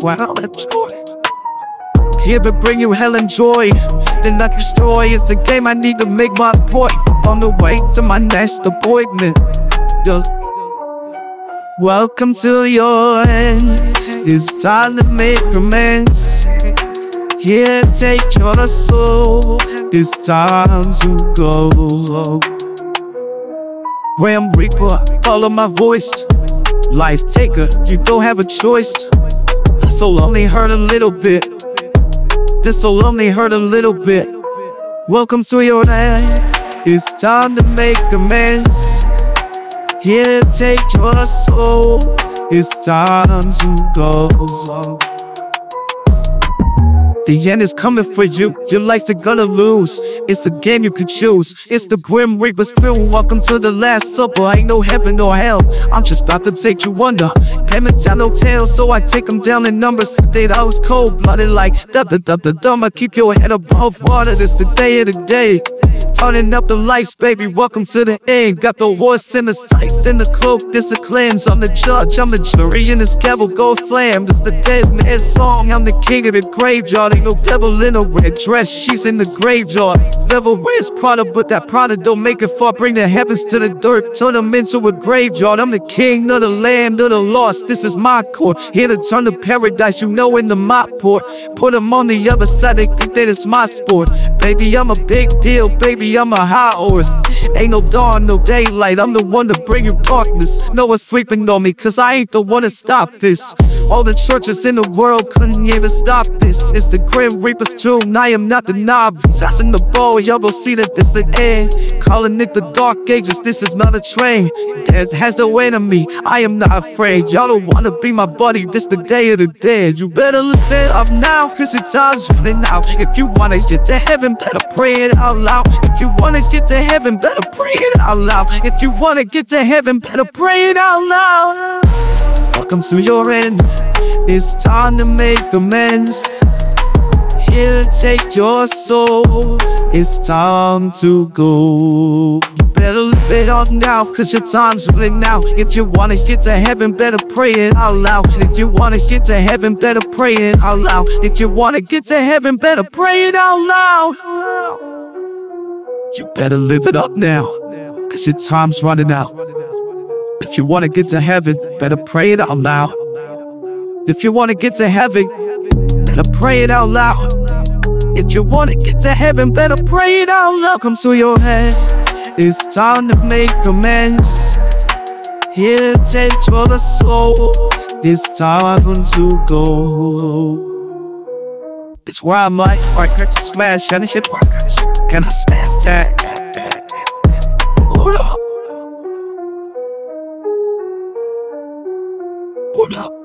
you hell and joy. Here to bring you hell and joy. Then I destroy. It's a game I need to make my point. On the way to my next appointment. Yeah. Welcome to your end. It's time to make amends. Here, take your soul. It's time to go. Grim Reaper, follow my voice. Life taker, you don't have a choice. This'll only hurt a little bit. This'll only hurt a little bit. Welcome to your end. It's time to make amends. Here, take your soul. It's time to go. The end is coming for you. Your life you're gonna lose. It's a game you can choose. It's the Grim Reaper spirit. Welcome to the Last Supper. Ain't no heaven or hell. I'm just about to take you under. Payment down no tail, so I take them down in numbers. Today I was cold blooded like da da da da dum. I keep your head above water. This the day of the day. Turning up the lights, baby. Welcome to the end. Got the horse in the sights, in the cloak. This a cleanse. I'm the judge, I'm the jury, and this devil go slam. This the dead man's song. I'm the king of the graveyard. Ain't no devil in a red dress. She's in the graveyard. Devil wears Prada, but that Prada don't make it far. Bring the heavens to the dirt, turn them into a graveyard. I'm the king of the land of the lost. This is my court. Here to turn to paradise, you know, in the mop port. Put them on the other side, they think that it's my sport. Baby, I'm a big deal, baby, I'm a high horse. Ain't no dawn, no daylight, I'm the one to bring you darkness. No one's sleeping on me, cause I ain't the one to stop this. All the churches in the world couldn't even stop this. It's the Grim Reaper's tomb, I am not the novice. That's the ball, y'all will see that this the end. Calling it the Dark Ages, this is not a train. Death has no enemy, I am not afraid. Y'all don't wanna be my buddy, this the day of the dead. You better listen up now, cause it's time's running out. If you wanna get to heaven, better pray it out loud. If you wanna get to heaven, better pray it out loud. If you wanna get to heaven, better pray it out loud. Welcome to your end. It's time to make amends. To take your soul. It's time to go. You better live it up now, cause your time's running out. If you wanna get to heaven, better pray it out loud. If you wanna get to heaven, better pray it out loud. If you wanna get to heaven, better pray it out loud. You better live it up now, cause your time's running out. If you wanna get to heaven, better pray it out loud. If you wanna get to heaven, better pray it out loud. If you wanna get to heaven, better pray it out loud. Come to your head. It's time to make amends. Here, take for the soul. This time I want to go. It's where I'm like, workers smash and shit workers. Can I smash that? Hold up. Hold up.